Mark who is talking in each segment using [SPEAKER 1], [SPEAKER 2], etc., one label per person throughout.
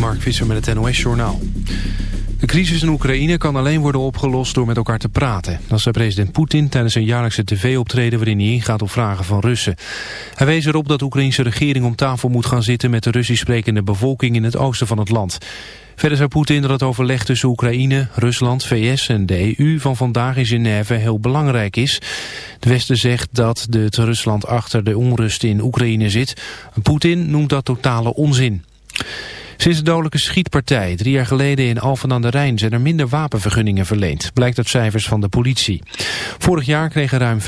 [SPEAKER 1] Mark Visser met het NOS-journaal. De crisis in Oekraïne kan alleen worden opgelost door met elkaar te praten. Dat zei president Poetin tijdens een jaarlijkse tv-optreden... waarin hij ingaat op vragen van Russen. Hij wees erop dat de Oekraïnse regering om tafel moet gaan zitten... met de Russisch sprekende bevolking in het oosten van het land. Verder zei Poetin dat het overleg tussen Oekraïne, Rusland, VS en de EU... van vandaag in Genève heel belangrijk is. De Westen zegt dat het Rusland achter de onrust in Oekraïne zit. Poetin noemt dat totale onzin. Sinds de dodelijke schietpartij drie jaar geleden in Alphen aan de Rijn zijn er minder wapenvergunningen verleend, blijkt uit cijfers van de politie. Vorig jaar kregen ruim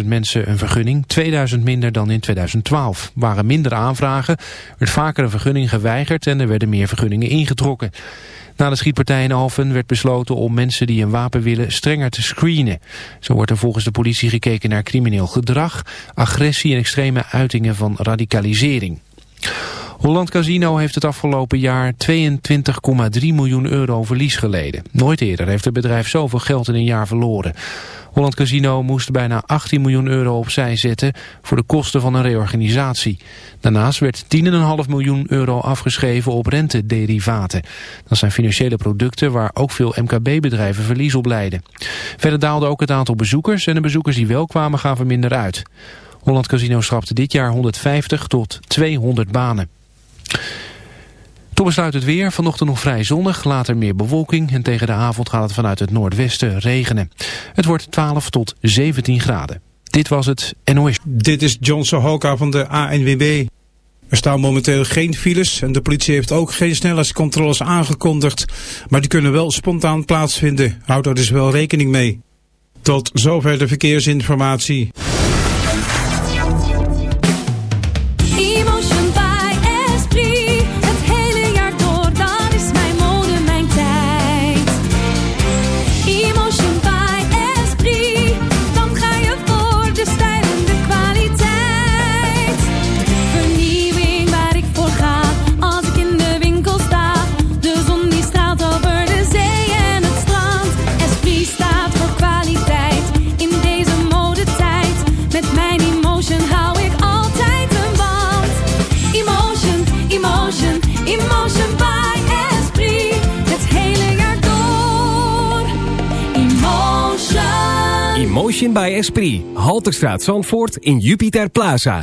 [SPEAKER 1] 75.000 mensen een vergunning, 2000 minder dan in 2012. waren minder aanvragen, werd vaker een vergunning geweigerd en er werden meer vergunningen ingetrokken. Na de schietpartij in Alphen werd besloten om mensen die een wapen willen strenger te screenen. Zo wordt er volgens de politie gekeken naar crimineel gedrag, agressie en extreme uitingen van radicalisering. Holland Casino heeft het afgelopen jaar 22,3 miljoen euro verlies geleden. Nooit eerder heeft het bedrijf zoveel geld in een jaar verloren. Holland Casino moest bijna 18 miljoen euro opzij zetten voor de kosten van een reorganisatie. Daarnaast werd 10,5 miljoen euro afgeschreven op rentederivaten. Dat zijn financiële producten waar ook veel MKB-bedrijven verlies op leiden. Verder daalde ook het aantal bezoekers en de bezoekers die wel kwamen gaven minder uit. Holland Casino schrapte dit jaar 150 tot 200 banen. Toen besluit het weer. Vanochtend nog vrij zonnig, later meer bewolking... en tegen de avond gaat het vanuit het noordwesten regenen. Het wordt 12 tot 17 graden. Dit was het NOS.
[SPEAKER 2] Dit is John Sohoka van de ANWB. Er staan momenteel geen files en de politie heeft ook geen snelheidscontroles aangekondigd. Maar die kunnen wel spontaan plaatsvinden. Houd er dus wel rekening mee. Tot zover de verkeersinformatie.
[SPEAKER 3] Esprit. Halterstraat Zandvoort in Jupiter Plaza.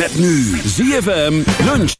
[SPEAKER 4] Met nu ZFM Lunch.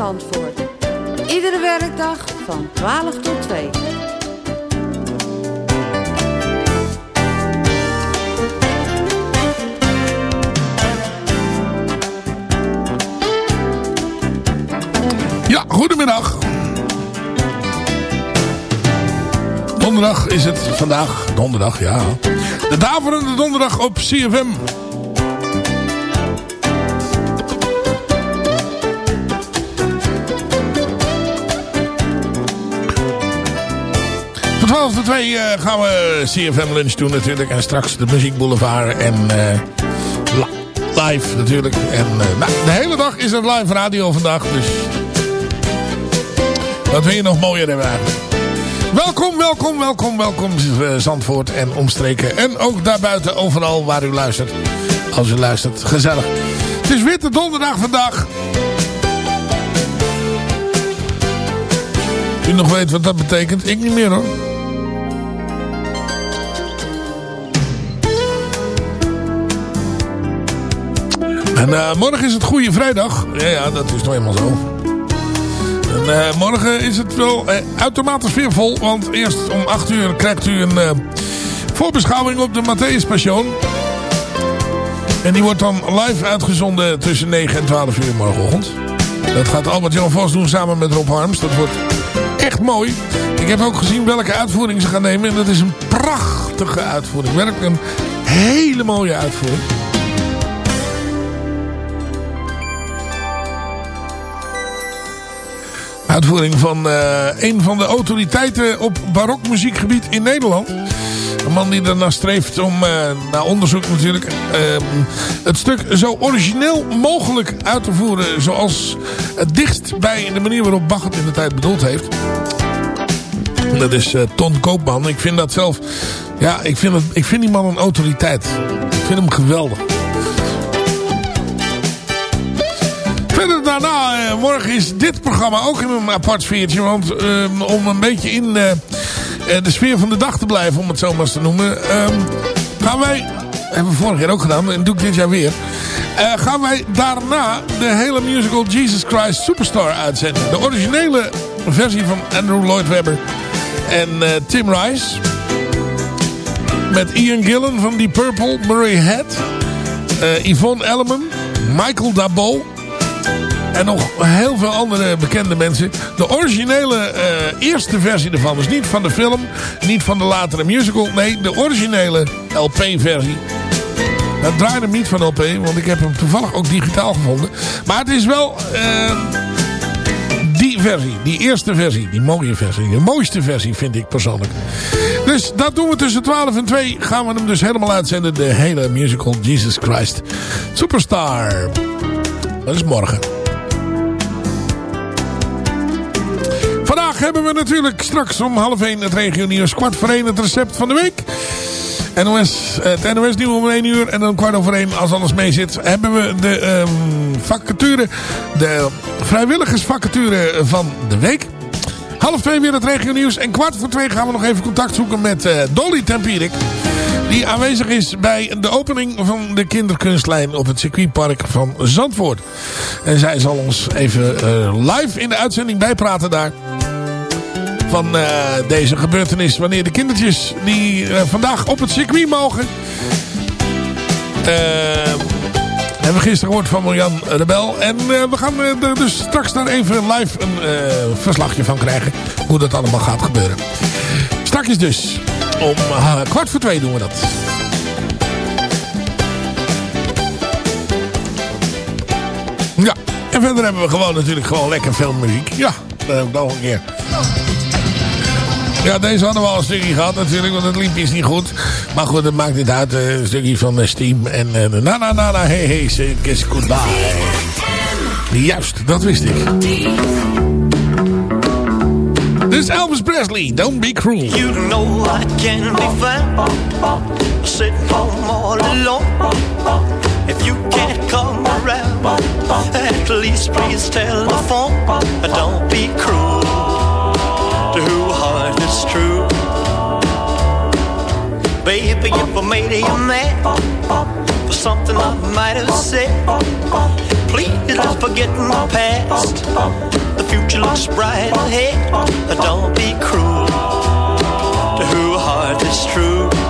[SPEAKER 5] Zandvoort. Iedere werkdag van 12 tot 2.
[SPEAKER 6] Ja, goedemiddag. Donderdag is het vandaag. Donderdag, ja. De daverende donderdag op CFM. 12 tot 2 uh, gaan we CFM lunch doen natuurlijk. En straks de Muziek Boulevard en uh, live natuurlijk. En uh, nou, de hele dag is het live radio vandaag. Dus wat wil je nog mooier hebben. Welkom, welkom, welkom, welkom Zandvoort en omstreken. En ook daarbuiten overal waar u luistert. Als u luistert, gezellig. Het is witte donderdag vandaag. U nog weet wat dat betekent? Ik niet meer hoor. En uh, morgen is het Goede Vrijdag. Ja, ja, dat is nou eenmaal zo. En uh, morgen is het wel uh, automatisch weer vol. Want eerst om 8 uur krijgt u een voorbeschouwing op de Matthäus Passion. En die wordt dan live uitgezonden tussen 9 en 12 uur morgenochtend. Dat gaat Albert-Jan Vos doen samen met Rob Harms. Dat wordt echt mooi. Ik heb ook gezien welke uitvoering ze gaan nemen. En dat is een prachtige uitvoering. Werkelijk een hele mooie uitvoering. Uitvoering van uh, een van de autoriteiten op barokmuziekgebied in Nederland. Een man die ernaar streeft om, uh, naar onderzoek natuurlijk, uh, het stuk zo origineel mogelijk uit te voeren. Zoals het dichtst bij de manier waarop Bach het in de tijd bedoeld heeft. Dat is Ton Koopman. Ik vind dat zelf, ja, ik vind, het, ik vind die man een autoriteit. Ik vind hem geweldig. Uh, morgen is dit programma ook in een apart sfeertje. Want uh, om een beetje in uh, de sfeer van de dag te blijven, om het zo maar eens te noemen. gaan wij, hebben we vorig jaar ook gedaan en doe ik dit jaar weer. gaan wij daarna de hele musical Jesus Christ Superstar uitzenden. De originele versie van Andrew Lloyd Webber en Tim Rice. Met Ian Gillan van Deep Purple, Murray Head, Yvonne Elliman, Michael Dabo... En nog heel veel andere bekende mensen. De originele uh, eerste versie ervan. Dus niet van de film. Niet van de latere musical. Nee, de originele LP-versie. Dat draaide hem niet van LP. Want ik heb hem toevallig ook digitaal gevonden. Maar het is wel... Uh, die versie. Die eerste versie. Die mooie versie. De mooiste versie vind ik persoonlijk. Dus dat doen we tussen 12 en 2. Gaan we hem dus helemaal uitzenden. De hele musical Jesus Christ Superstar. Dat is morgen. Hebben we natuurlijk straks om half 1 het regio nieuws. Kwart voor 1 het recept van de week. NOS, het NOS nieuw om 1 uur. En dan kwart over 1 als alles mee zit. Hebben we de um, vacature. De vrijwilligersvacature van de week. Half 2 weer het regio nieuws. En kwart voor 2 gaan we nog even contact zoeken met uh, Dolly Tempierik. Die aanwezig is bij de opening van de kinderkunstlijn op het circuitpark van Zandvoort. En zij zal ons even uh, live in de uitzending bijpraten daar van uh, deze gebeurtenis. Wanneer de kindertjes die uh, vandaag op het circuit mogen. Uh, hebben we gisteren gehoord van Marjan Rebel. En we gaan er dus straks daar even live een verslagje van krijgen. Hoe dat allemaal gaat gebeuren. Straks dus. Om kwart voor twee doen we dat. Ja, en verder hebben we gewoon natuurlijk gewoon lekker veel muziek. Ja, dat heb ik nog een keer. Ja, deze hadden we al een stukje gehad natuurlijk, want het liep is niet goed. Maar goed, het maakt niet uit. Een stukje van Steam en uh, na na na na hey hey kiss goodbye. Juist, dat wist ik. Is Elvis Presley, Don't Be Cruel.
[SPEAKER 7] You know I can be found Sitting home all alone If you can't come around At least please tell the phone Don't be cruel To is true Baby Baby, if I made you mad for something I might have said, please don't forget my past. The future looks bright ahead. Don't be cruel to who heart is true.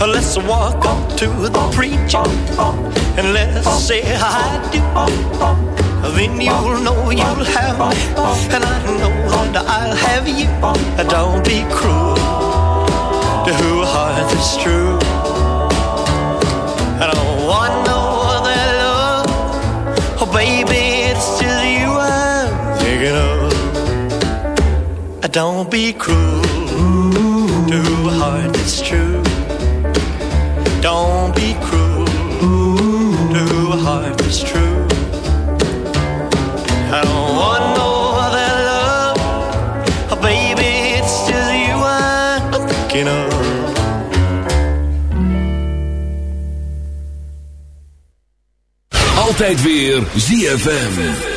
[SPEAKER 7] Let's walk up to the preacher and let's say I do. Then you'll know you'll have me, and I know that I'll have you. Don't be cruel to who heart is true. I don't want no other love, oh baby, it's just you I'm thinking of. Don't be cruel
[SPEAKER 4] Altijd weer ZFM.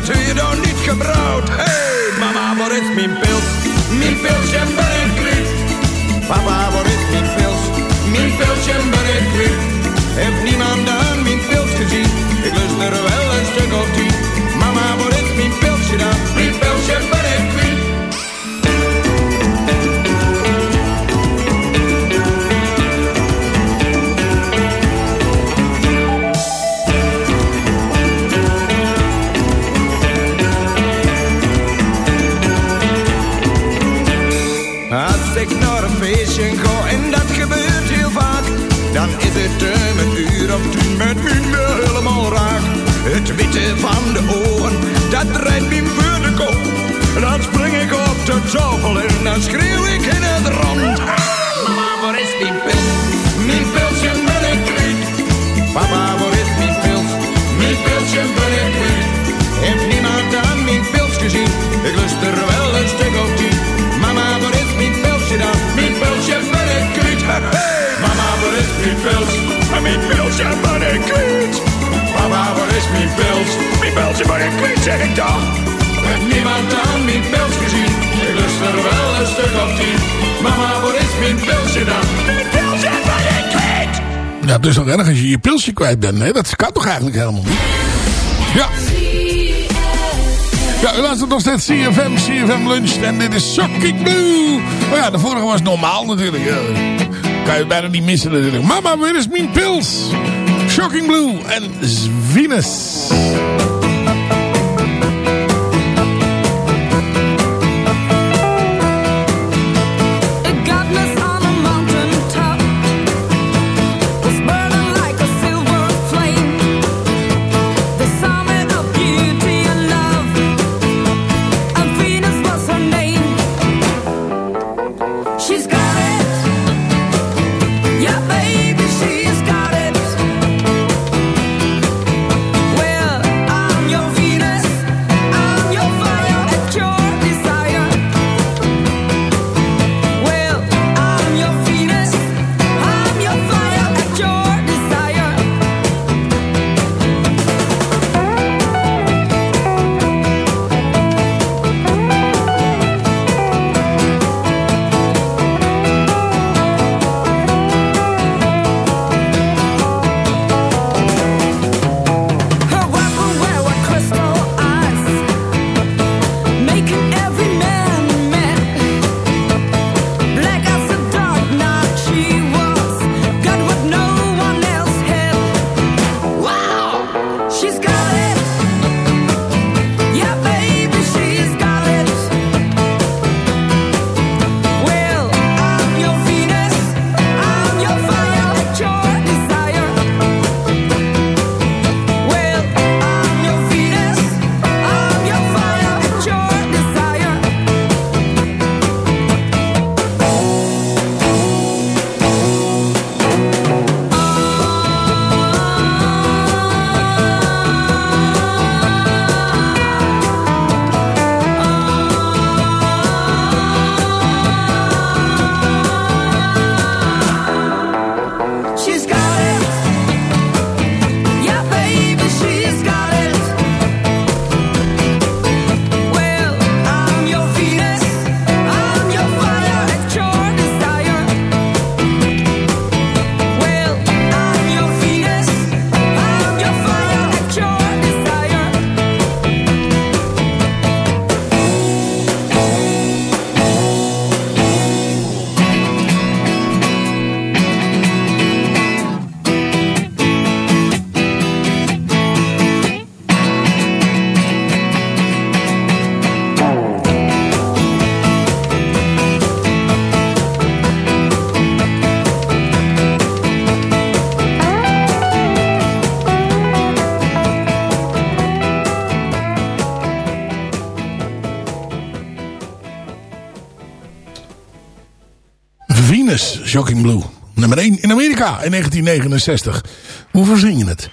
[SPEAKER 8] Dat u dan niet gebrouwd. Hey, mama, waar is mijn pils? Mijn pilsje ben ik. Papa, waar Het witte van de ogen, dat draait me voor de kop. Dan spring ik op de tafel en dan schreeuw ik in het rond. Mama, waar is mijn pils? Mijn pilsje ben ik kwijt. Papa, waar is mijn pils? Mijn pilsje ben ik kwijt. Heeft niemand aan mijn pils gezien? Ik lust er wel een stuk of tien. Mama, waar is mijn pilsje dan? Mijn pilsje ben ik kwijt. Mama, waar is mijn pils? Mijn pilsje ben ik kwijt. Is? Mijn pilsje ben ik kwijt, zeg ik dan. Heeft niemand aan mijn pils gezien? Ik lust er wel een stuk of tien. Mama, waar is mijn pilsje dan? Mijn pilsje ben ik kwijt.
[SPEAKER 6] Ja, het is toch erg als je je pilsje kwijt bent. Nee, dat kan toch eigenlijk helemaal niet? Ja. Ja, u luistert nog steeds CFM, CFM Lunch. En dit is Shocking Blue. Oh ja, de vorige was normaal natuurlijk. Ja. Kan je bijna niet missen natuurlijk. Mama, waar is mijn pils? Shocking Blue en Venus. Shocking Blue. Nummer 1 in Amerika in 1969. Hoe verzin je het?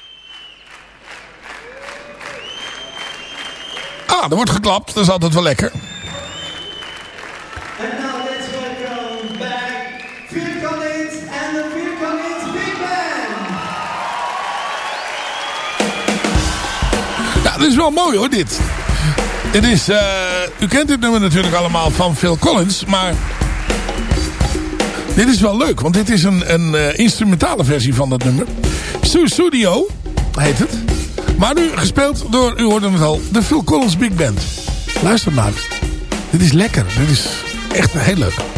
[SPEAKER 6] Ah, er wordt geklapt. Dat is altijd wel lekker. Ja, dit is wel mooi hoor, dit. Dit is, eh, u kent dit nummer natuurlijk allemaal van Phil Collins, maar... Dit is wel leuk, want dit is een, een eh, instrumentale versie van dat nummer. Studio heet het. Maar nu gespeeld door, u hoorde het al, de Phil Collins Big Band. Luister maar. Dit is lekker. Dit is echt heel leuk.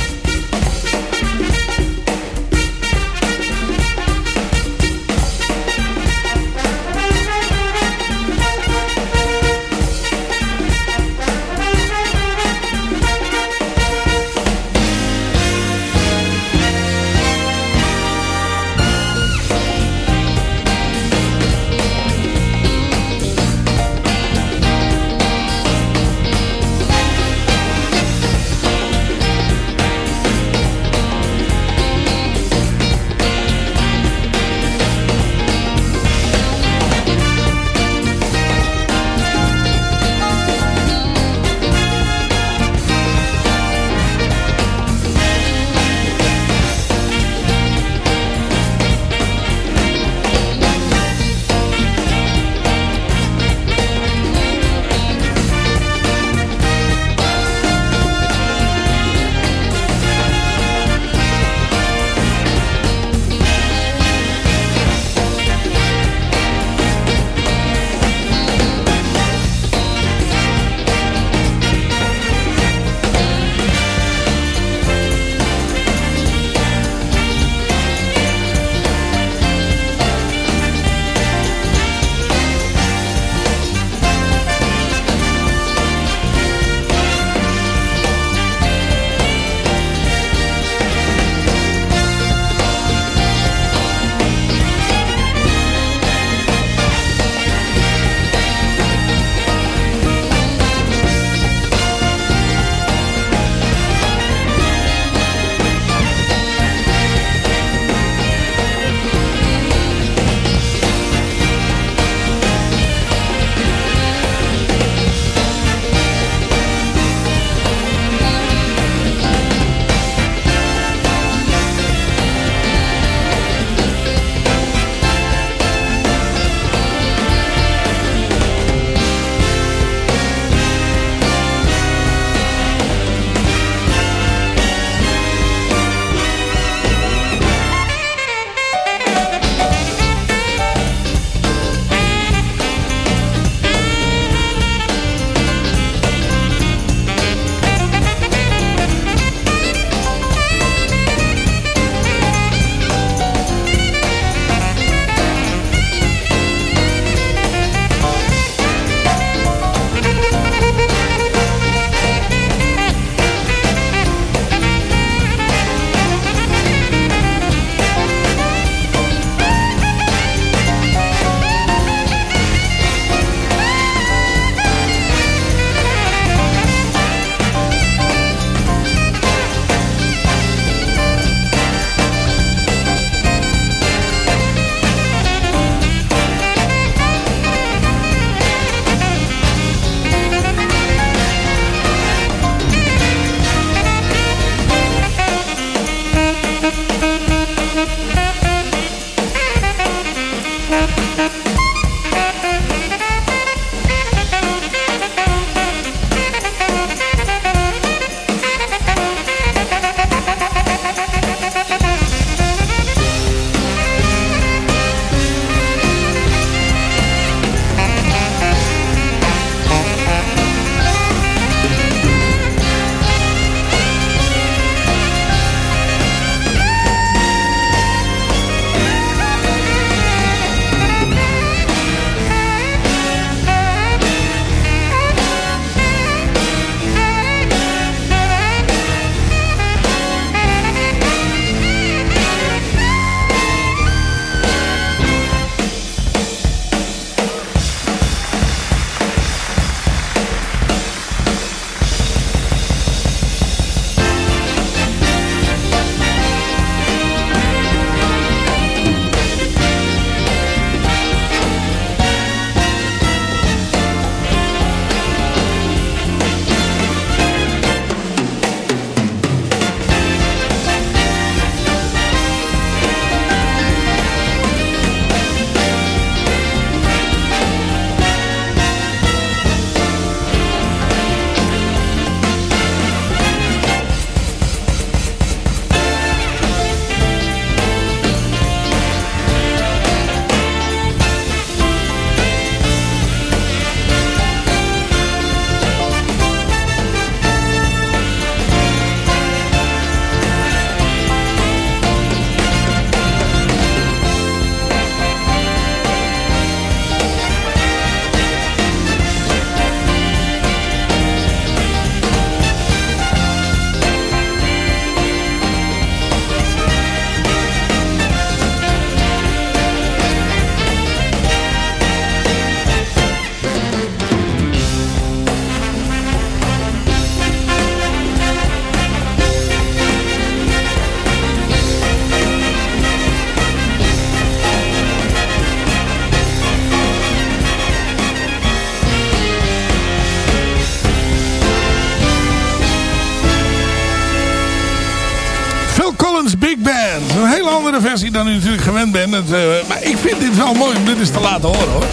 [SPEAKER 6] Collins Big Band. Een hele andere versie dan u natuurlijk gewend bent. Eh, maar ik vind dit wel mooi om dit eens te laten horen hoor.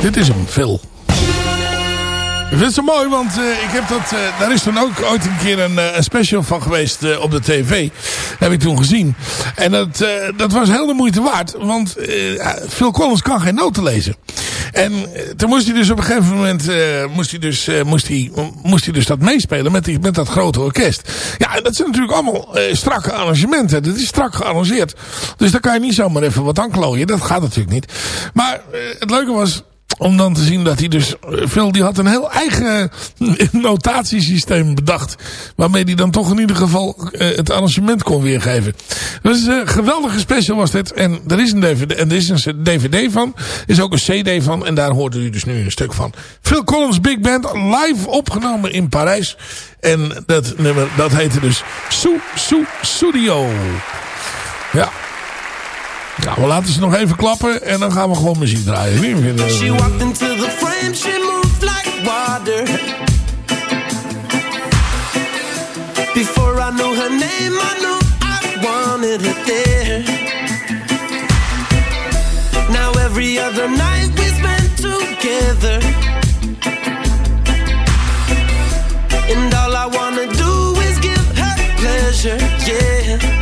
[SPEAKER 6] Dit is hem, Phil. Ik vind het zo mooi, want uh, ik heb dat, uh, daar is toen ook ooit een keer een, uh, een special van geweest op de tv. heb ik toen gezien. En dat, dat was heel de moeite waard, want Phil Collins kan geen noten lezen. En toen moest hij dus op een gegeven moment moest hij dus, moest hij, moest hij dus dat meespelen met, die, met dat grote orkest. Ja, dat zijn natuurlijk allemaal strakke arrangementen. Dat is strak gearrangeerd. Dus daar kan je niet zomaar even wat aan klooien. Dat gaat natuurlijk niet. Maar het leuke was om dan te zien dat hij dus... Phil die had een heel eigen notatiesysteem bedacht. Waarmee hij dan toch in ieder geval uh, het arrangement kon weergeven. Dus een geweldige special was dit. En er is een DVD, en er is een DVD van. Is ook een CD van. En daar hoort u dus nu een stuk van. Phil Collins Big Band live opgenomen in Parijs. En dat nummer dat heette dus Sou Sou Studio. Ja. Nou, we laten ze nog even klappen en dan gaan we gewoon muziek draaien.
[SPEAKER 9] She walked into the frame, she moved like water. Before I knew her name, I knew I wanted her there. Now every other night we spend together. And all I wanna do is give her pleasure, yeah.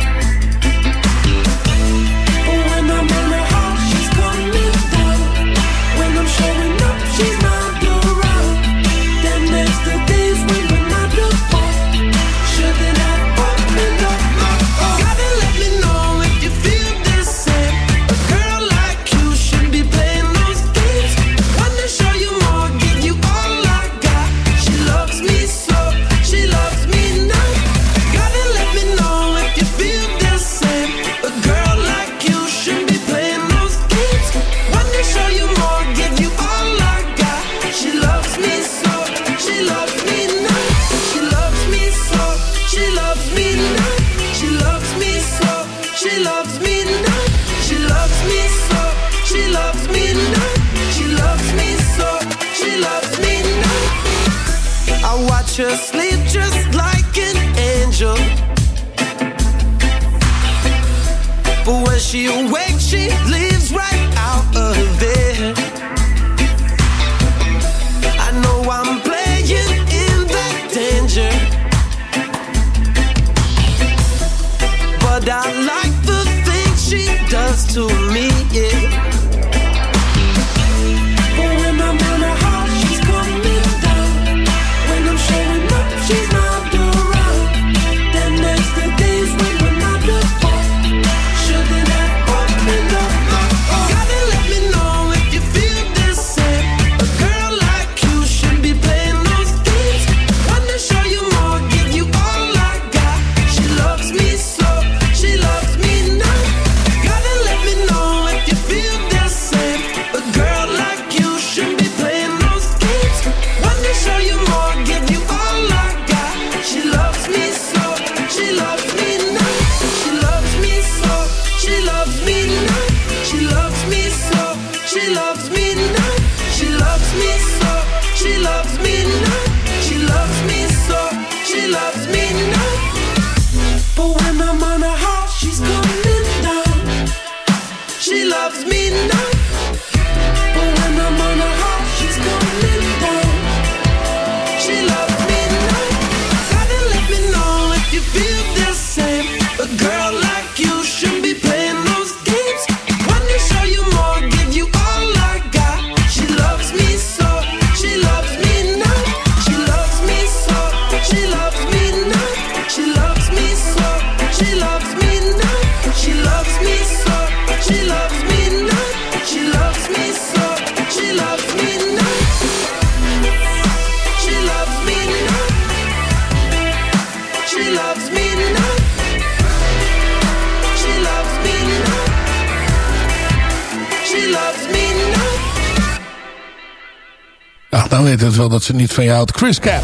[SPEAKER 6] Dat ze niet van je houdt. Chris Cap.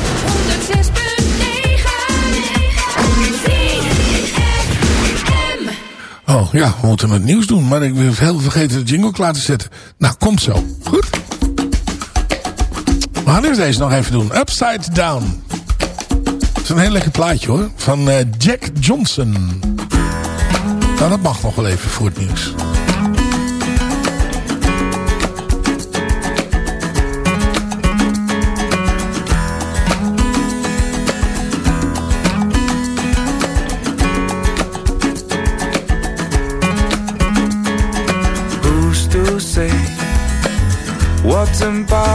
[SPEAKER 6] Oh ja, we moeten het nieuws doen. Maar ik ben heel vergeten de jingle klaar te zetten. Nou, komt zo. Goed. We gaan eerst deze nog even doen. Upside Down. Dat is een heel lekker plaatje hoor. Van uh, Jack Johnson. Nou, dat mag nog wel even voor het nieuws.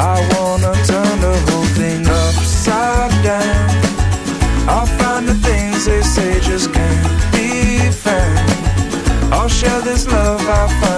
[SPEAKER 10] I wanna turn the whole thing upside down. I'll find the things they say just can't be found. I'll share this love I find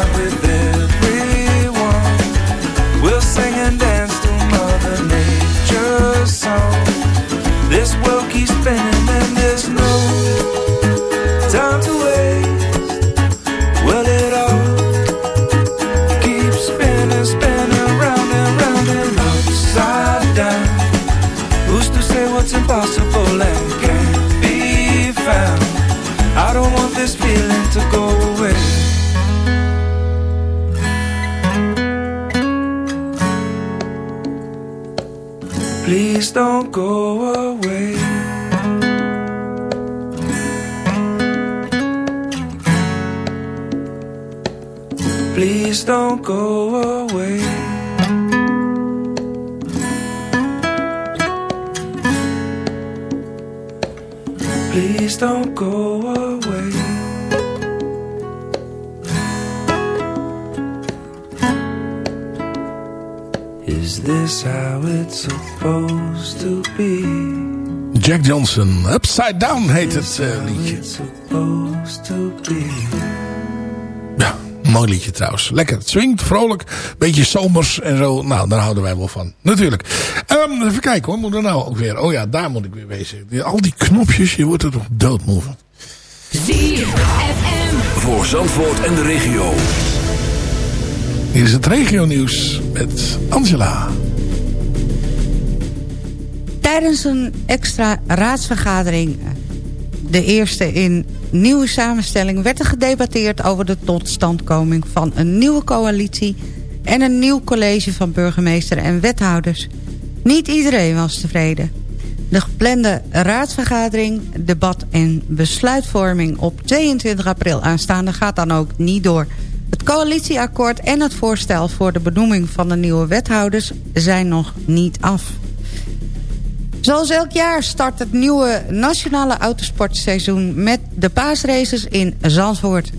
[SPEAKER 10] spinning and there's no time to waste. Well it all keeps spinning, spinning and and upside down. Who's to say what's impossible and can't be found? I don't want this feeling to go away. Please don't go away Please don't go away Please don't go away Is this how it's supposed to be?
[SPEAKER 6] Jack Johnson. Upside Down heet het eh, liedje.
[SPEAKER 10] Supposed to be
[SPEAKER 6] Ja, mooi liedje trouwens. Lekker. Het swingt, vrolijk. Beetje zomers en zo. Nou, daar houden wij wel van. Natuurlijk. Ehm, even kijken hoor. Moet er nou ook weer. Oh ja, daar moet ik weer wezen. Al die knopjes. Je wordt er toch doodmoe van.
[SPEAKER 11] ZFM.
[SPEAKER 4] Voor Zandvoort en de regio.
[SPEAKER 6] Hier is het regionieuws met Angela.
[SPEAKER 12] Tijdens een extra raadsvergadering, de eerste in nieuwe samenstelling... werd er gedebatteerd over de totstandkoming van een nieuwe coalitie... en een nieuw college van burgemeester en wethouders. Niet iedereen was tevreden. De geplande raadsvergadering, debat en besluitvorming op 22 april aanstaande gaat dan ook niet door. Het coalitieakkoord en het voorstel voor de benoeming van de nieuwe wethouders zijn nog niet af. Zoals elk jaar start het nieuwe nationale autosportseizoen met de paasraces in Zandvoort.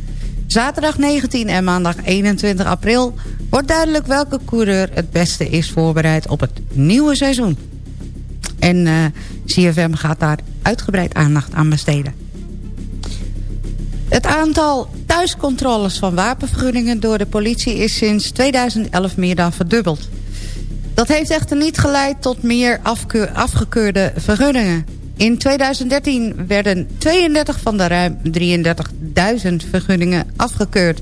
[SPEAKER 12] Zaterdag 19 en maandag 21 april wordt duidelijk welke coureur het beste is voorbereid op het nieuwe seizoen. En eh, CFM gaat daar uitgebreid aandacht aan besteden. Het aantal thuiscontroles van wapenvergunningen door de politie is sinds 2011 meer dan verdubbeld. Dat heeft echter niet geleid tot meer afgekeurde vergunningen. In 2013 werden 32 van de ruim 33.000 vergunningen afgekeurd.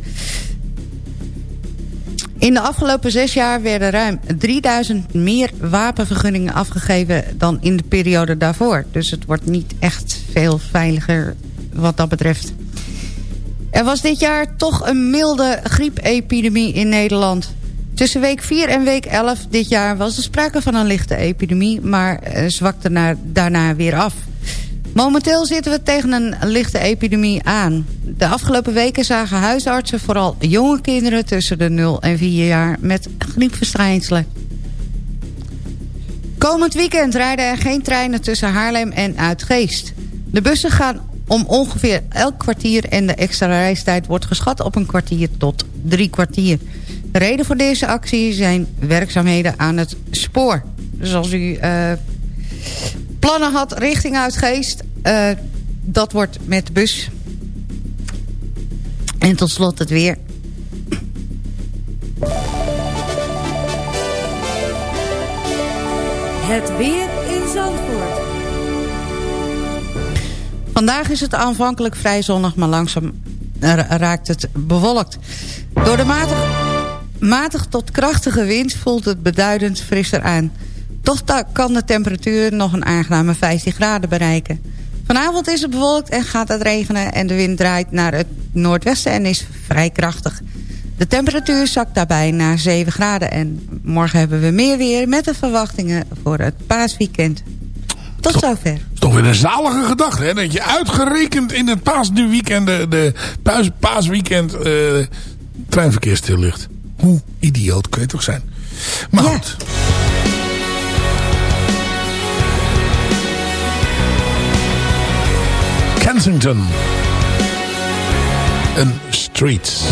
[SPEAKER 12] In de afgelopen zes jaar werden ruim 3000 meer wapenvergunningen afgegeven dan in de periode daarvoor. Dus het wordt niet echt veel veiliger wat dat betreft. Er was dit jaar toch een milde griepepidemie in Nederland. Tussen week 4 en week 11 dit jaar was er sprake van een lichte epidemie... maar eh, zwakte daarna weer af. Momenteel zitten we tegen een lichte epidemie aan. De afgelopen weken zagen huisartsen vooral jonge kinderen... tussen de 0 en 4 jaar met griepverschijnselen. Komend weekend rijden er geen treinen tussen Haarlem en Uitgeest. De bussen gaan om ongeveer elk kwartier... en de extra reistijd wordt geschat op een kwartier tot drie kwartier. De reden voor deze actie zijn werkzaamheden aan het spoor. Dus als u uh, plannen had richting Uitgeest... Uh, dat wordt met de bus. En tot slot het weer.
[SPEAKER 5] Het weer in Zandvoort.
[SPEAKER 12] Vandaag is het aanvankelijk vrij zonnig, maar langzaam raakt het bewolkt. Door de matig, matig tot krachtige wind voelt het beduidend frisser aan. Toch kan de temperatuur nog een aangename 15 graden bereiken. Vanavond is het bewolkt en gaat het regenen en de wind draait naar het noordwesten en is vrij krachtig. De temperatuur zakt daarbij naar 7 graden en morgen hebben we meer weer met de verwachtingen voor het paasweekend. Tot
[SPEAKER 9] toch,
[SPEAKER 12] zover.
[SPEAKER 9] Toch weer een zalige gedachte, hè? Dat je uitgerekend in het paasweekend, de, de paas, paasweekend, uh, treinverkeer stil ligt. Hoe idioot kun je toch zijn? Maar ja. goed. Kensington. En Streets.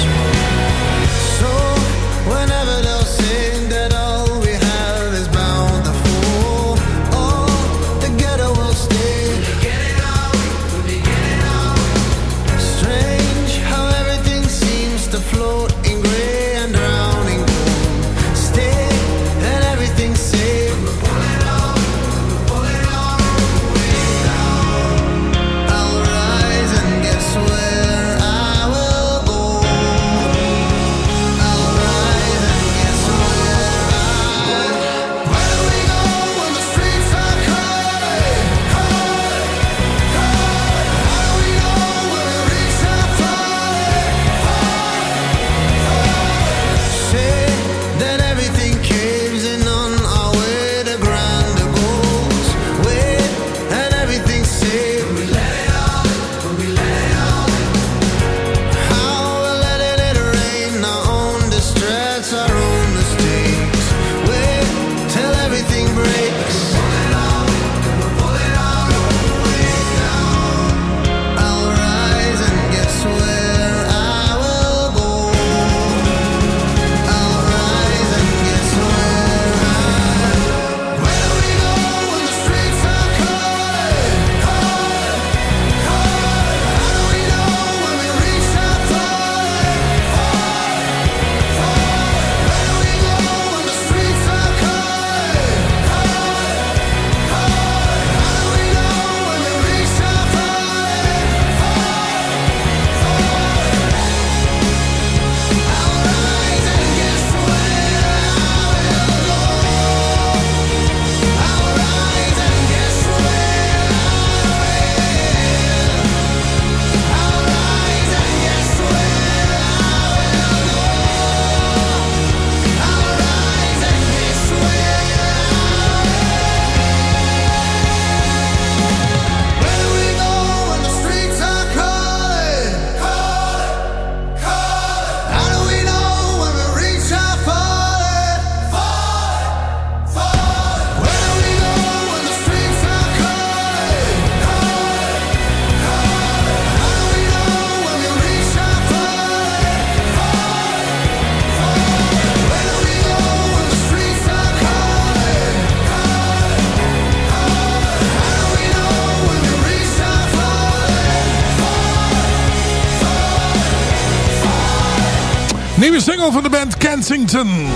[SPEAKER 9] Kensington.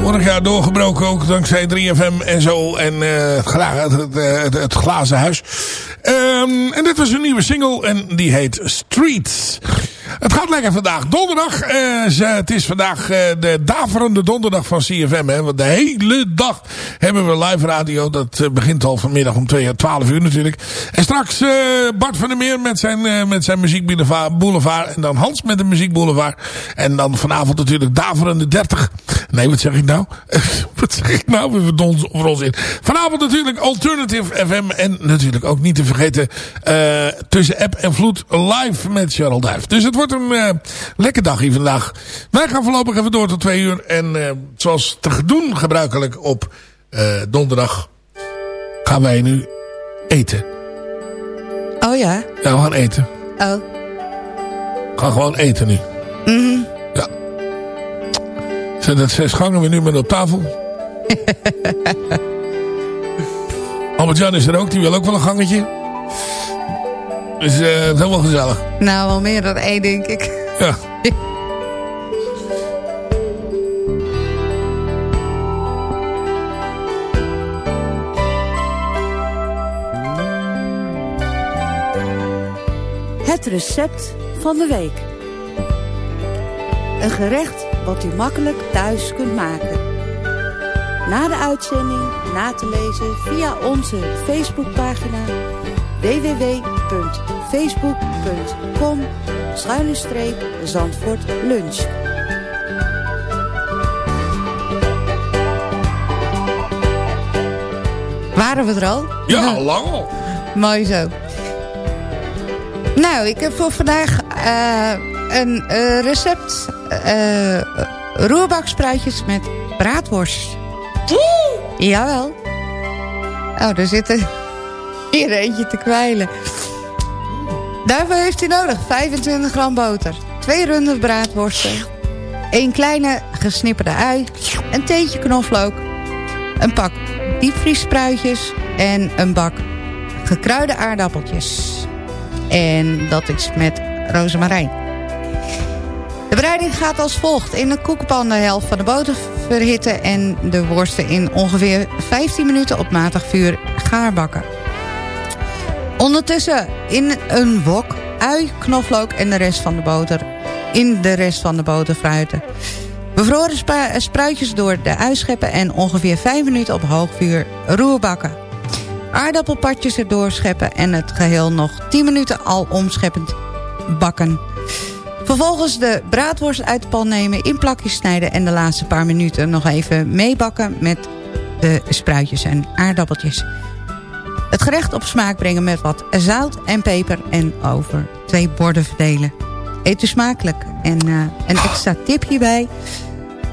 [SPEAKER 9] Vorig jaar doorgebroken ook dankzij 3FM en zo. En uh, het, het, het, het, glazen huis. Um, en dit was een nieuwe single en die heet Streets.
[SPEAKER 6] Het gaat lekker vandaag. Donderdag. eh, het is vandaag eh, de daverende donderdag van CFM. Hè, want de hele dag hebben we live radio. Dat eh, begint al vanmiddag om 2 uur, 12 uur natuurlijk. En straks Bart van der Meer met zijn, met zijn muziekboulevard. Boulevard, en dan Hans met de muziekboulevard. En dan vanavond natuurlijk daverende 30. Nee, wat zeg ik nou? wat zeg ik nou? We verdons over ons in. Vanavond natuurlijk Alternative FM. En natuurlijk ook niet te vergeten tussen app en vloed live met Cheryl Duif. Dus het wordt een lekker dag hier vandaag. Wij gaan voorlopig even door tot twee uur. En eh, zoals te doen gebruikelijk op eh, donderdag gaan wij nu eten.
[SPEAKER 12] Oh ja?
[SPEAKER 6] Ja, we gaan eten.
[SPEAKER 12] Oh.
[SPEAKER 6] We gaan gewoon eten nu.
[SPEAKER 12] Mhm.
[SPEAKER 6] Ja. Zijn dat zes gangen we nu met op tafel? Albert-Jan is er ook, die wil ook wel een gangetje. Dus eh het is helemaal gezellig.
[SPEAKER 12] Nou, wel meer dan één, denk ik.
[SPEAKER 6] Ja.
[SPEAKER 5] Het recept van de week. Een gerecht wat u makkelijk thuis kunt maken. Na de uitzending na te lezen via onze Facebookpagina www.facebook.com Zandvoort Lunch.
[SPEAKER 12] Waren we er al?
[SPEAKER 6] Ja, lang al.
[SPEAKER 12] Mooi zo. Nou, ik heb voor vandaag eh, een eh, recept. eh roerbaksspruitjes met braadworst. Jawel. Oh, er zit er hier eentje te kwijlen. Daarvoor heeft u nodig 25 gram boter, 2 runden braadworsten, 1 kleine gesnipperde ui, een teentje knoflook, een pak diepvriespruitjes en een bak gekruide aardappeltjes. En dat is met rozemarijn. De bereiding gaat als volgt. In de koekenpan de helft van de boter verhitten... en de worsten in ongeveer 15 minuten op matig vuur gaar bakken. Ondertussen in een wok ui, knoflook en de rest van de boter... in de rest van de boter fruiten. Bevroren spru- spruitjes door de ui scheppen... en ongeveer 5 minuten op hoog vuur roerbakken. Aardappelpartjes erdoor scheppen... en het geheel nog 10 minuten al omscheppend bakken. Vervolgens de braadworst uit de pan nemen, in plakjes snijden... en de laatste paar minuten nog even meebakken met de spruitjes en aardappeltjes. Het gerecht op smaak brengen met wat zout en peper en over twee borden verdelen. Eet u smakelijk. En eh, een extra tip hierbij.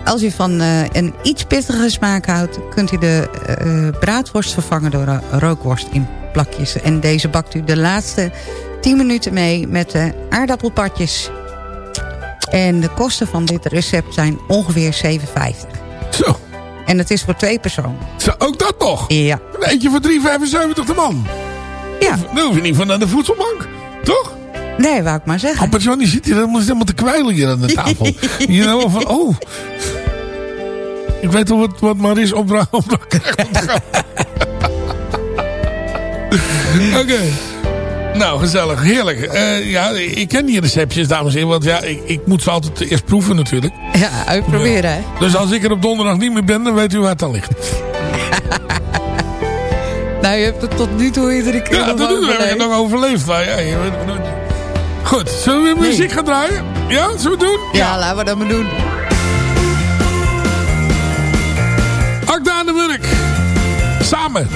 [SPEAKER 12] Als u van eh, een iets pittige smaak houdt... kunt u de eh, braadworst vervangen door rookworst in plakjes. En deze bakt u de laatste 10 minuten mee met de aardappelpartjes. En de kosten van dit recept zijn ongeveer 7,50.
[SPEAKER 6] Zo.
[SPEAKER 12] En het is voor twee personen.
[SPEAKER 6] Zo, ook dat nog?
[SPEAKER 12] Ja.
[SPEAKER 6] Een eentje voor 3,75 de man.
[SPEAKER 12] Ja.
[SPEAKER 6] Dan hoef je niet van naar de voedselbank. Toch?
[SPEAKER 12] Nee, wou ik maar zeggen.
[SPEAKER 6] Albert Jan die zit hier helemaal, helemaal te kwijlen hier aan de tafel. hier helemaal van, oh. Ik weet al wat, wat Maris opdracht opdra krijgt. Oké. Nou, gezellig. Heerlijk. Eh, ja, ik ken die receptjes, dames en heren. Want ja, ik, ik moet ze altijd eerst proeven natuurlijk.
[SPEAKER 12] Ja, uitproberen, hè?
[SPEAKER 6] Dus als ik er op donderdag niet meer ben, dan weet u waar het aan ligt.
[SPEAKER 12] Nou, je hebt het tot nu toe iedere keer
[SPEAKER 6] Ja, dat doen we.
[SPEAKER 12] Overleefd.
[SPEAKER 6] het nog overleefd. Maar ja, je weet het nooit. Goed, zullen we weer muziek gaan draaien? Ja, zullen we het doen?
[SPEAKER 12] Ja, laten we dat maar doen.
[SPEAKER 6] Akda aan de Wurk. Samen.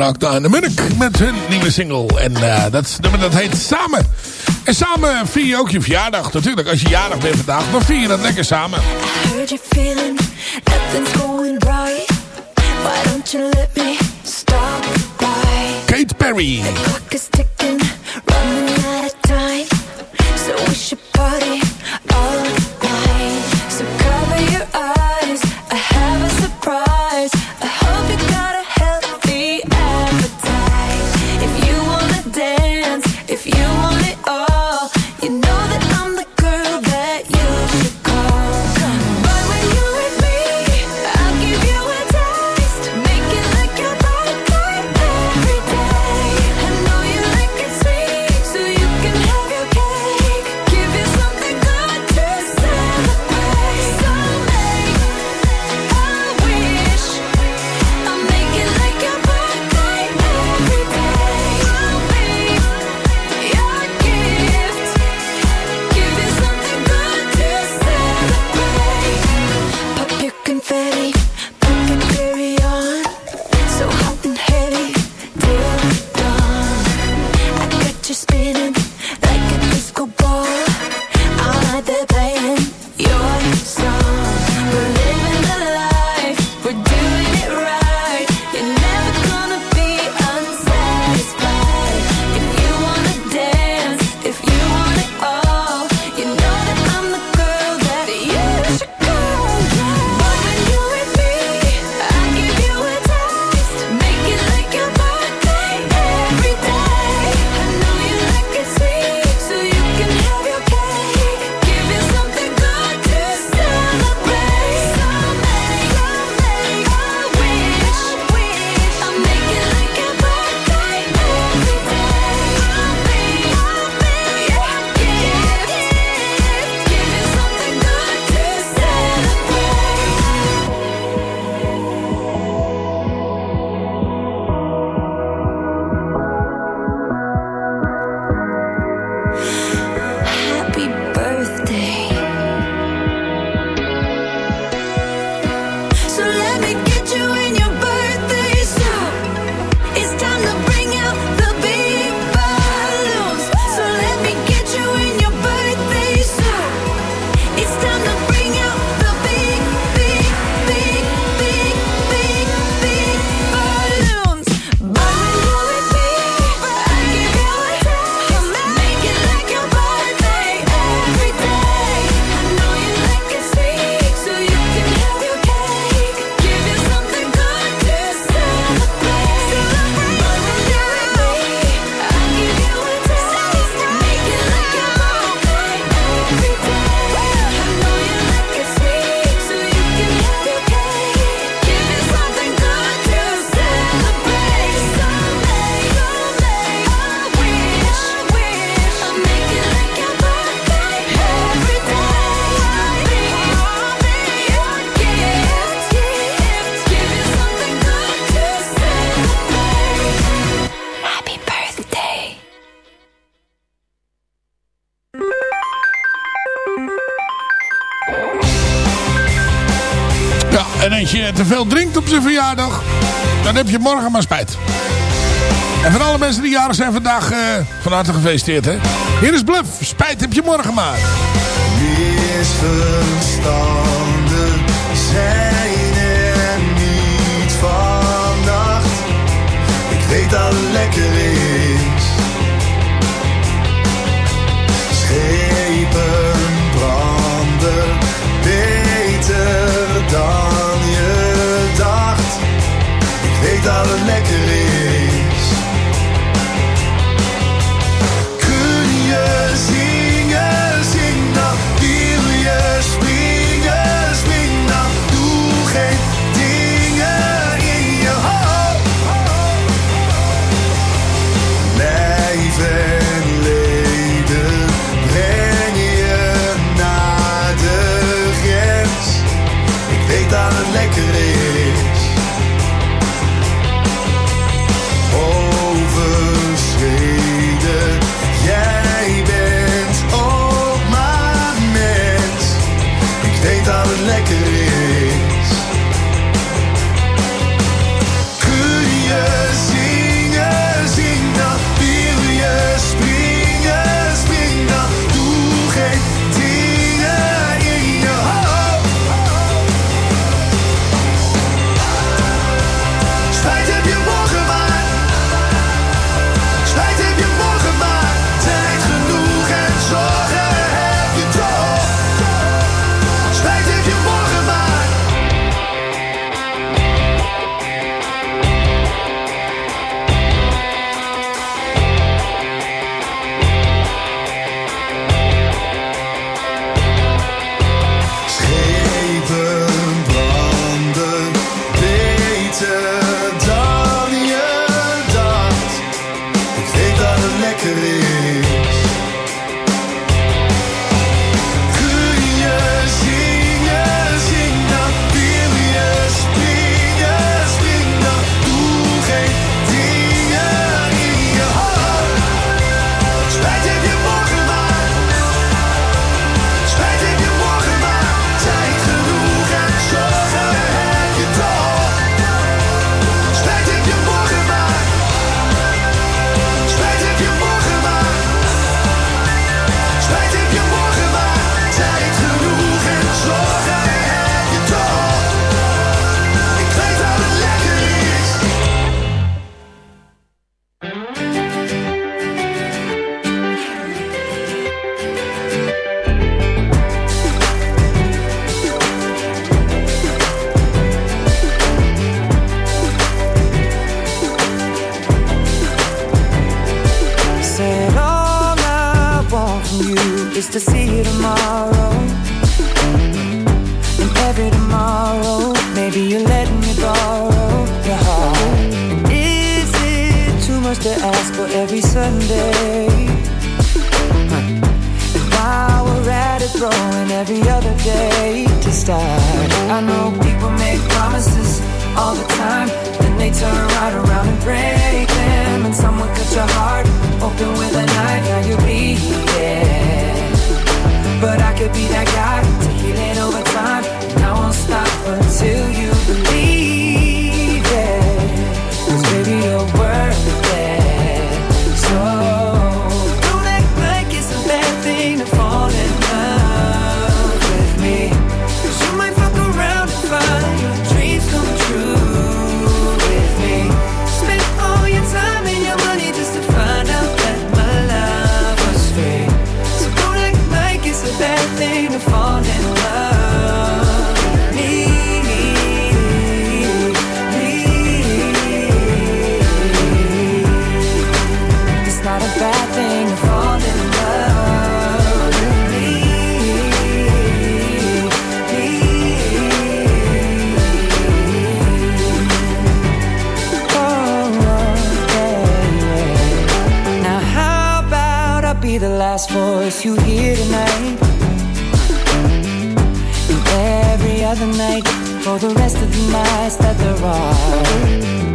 [SPEAKER 11] waren Acta en de Munnik met hun nieuwe single. En eh, dat nummer dat heet Samen. En samen vier je ook je verjaardag natuurlijk. Als je jarig bent vandaag, maar vier je dat lekker samen. zijn verjaardag, dan heb je morgen maar spijt. En van alle mensen die jarig zijn vandaag, uh, van harte gefeliciteerd hè. Hier is Bluff, spijt heb je morgen maar.
[SPEAKER 13] Misverstanden zijn er niet vannacht. Ik weet dat het lekker is. Schepen branden beter dan. dat het lekker is. Kun je zingen, zing dan. Wil je springen, spring dan. Doe geen dingen in je hoofd.
[SPEAKER 11] lijven en leden breng je naar de grens. Ik weet dat het lekker is. Other night for the rest of the nights that there are.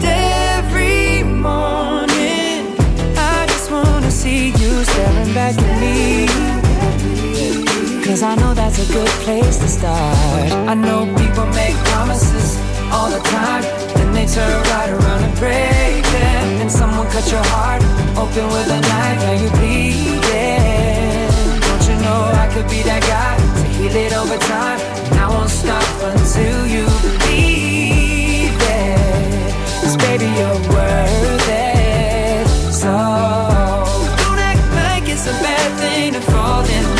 [SPEAKER 11] Every morning, I just wanna see you staring back at me. Cause I know that's a good place to start. I know people make promises all the time, then they turn right around and break them. And someone cut your heart open with a knife, now you bleeding. Don't you know I could be that guy heal it over time? And I won't stop until you believe it. Cause baby, you're worth it. So don't act like it's a bad thing to fall in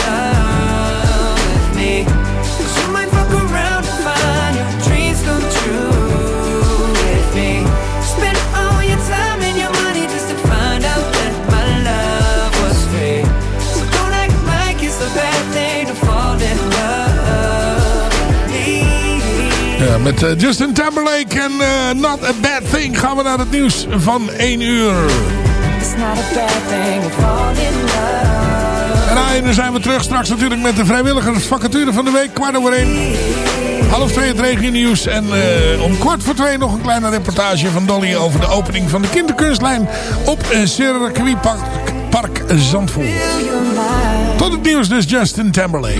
[SPEAKER 6] met eh, Justin Timberlake en eh, Not a Bad Thing gaan we naar het nieuws van 1 uur.
[SPEAKER 11] It's not a bad thing to fall in love.
[SPEAKER 6] En na 1 uur zijn we terug straks natuurlijk met de vrijwilligersvacature van de week. Kwart over 1. Half 2 het regio nieuws. En eh, om kwart voor 2 nog een kleine reportage van Dolly over de opening van de kinderkunstlijn op circuitpark Park Zandvoort. Tot het nieuws dus Justin Timberlake.